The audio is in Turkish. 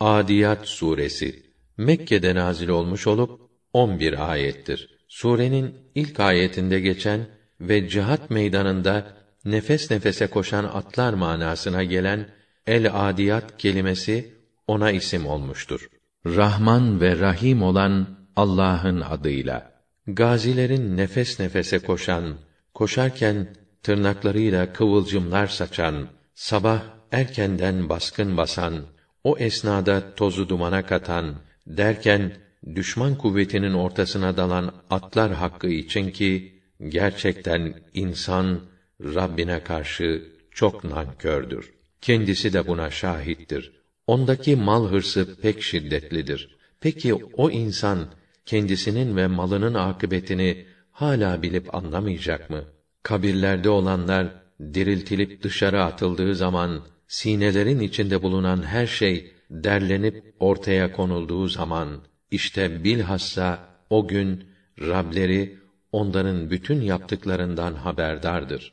Adiyat suresi Mekke'de nazil olmuş olup 11 ayettir. Surenin ilk ayetinde geçen ve cihat meydanında nefes nefese koşan atlar manasına gelen el adiyat kelimesi ona isim olmuştur. Rahman ve Rahim olan Allah'ın adıyla. Gazilerin nefes nefese koşan, koşarken tırnaklarıyla kıvılcımlar saçan, sabah erkenden baskın basan, o esnada tozu dumana katan, derken düşman kuvvetinin ortasına dalan atlar hakkı için ki gerçekten insan Rabbine karşı çok nankördür. Kendisi de buna şahittir. Ondaki mal hırsı pek şiddetlidir. Peki o insan kendisinin ve malının akıbetini hala bilip anlamayacak mı? Kabirlerde olanlar diriltilip dışarı atıldığı zaman sinelerin içinde bulunan her şey derlenip ortaya konulduğu zaman işte bilhassa o gün Rableri onların bütün yaptıklarından haberdardır.